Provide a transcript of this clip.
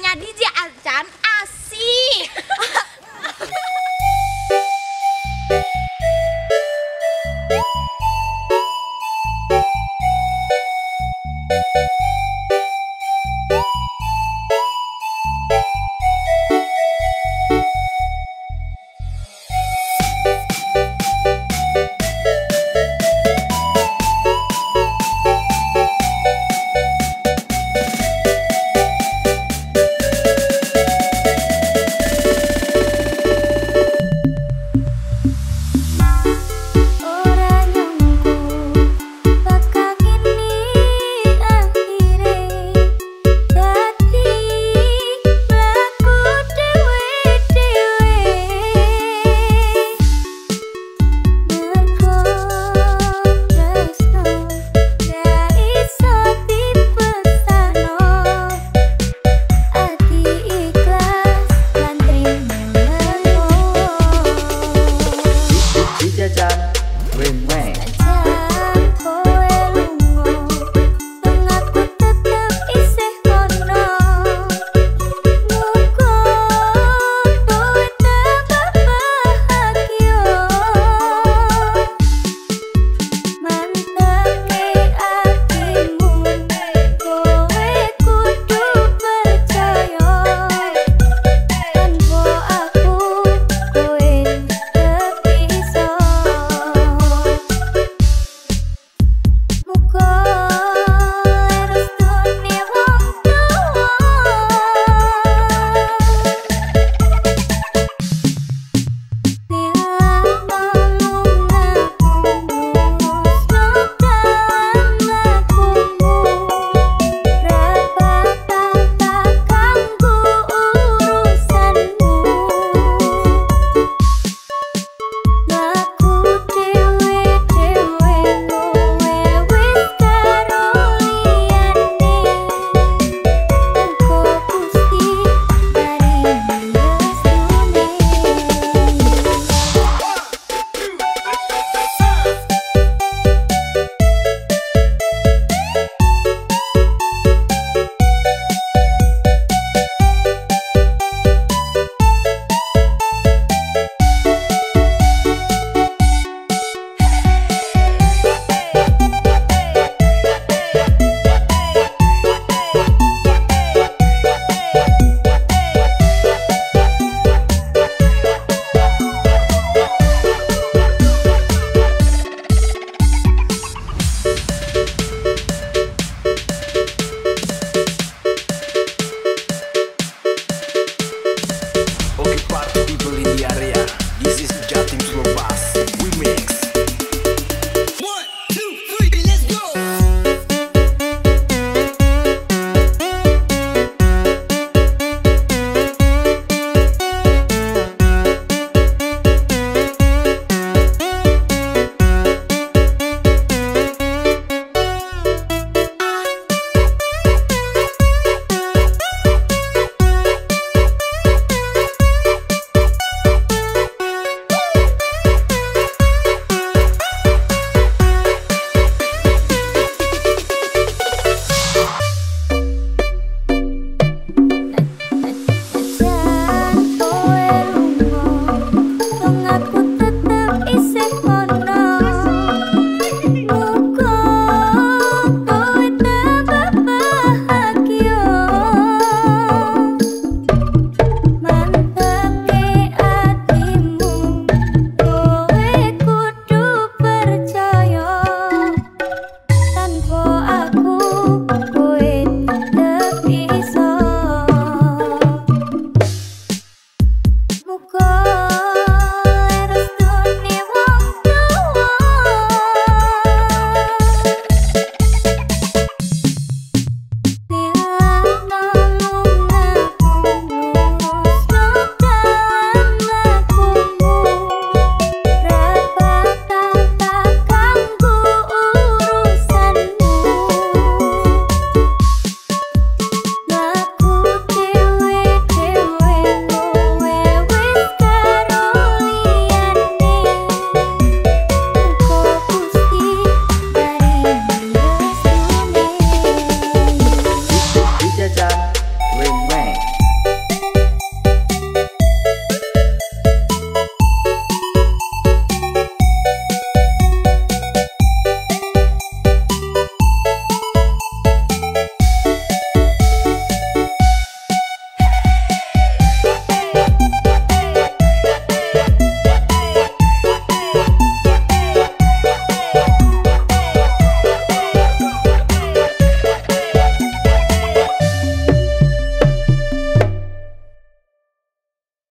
namanya DJ Acan asik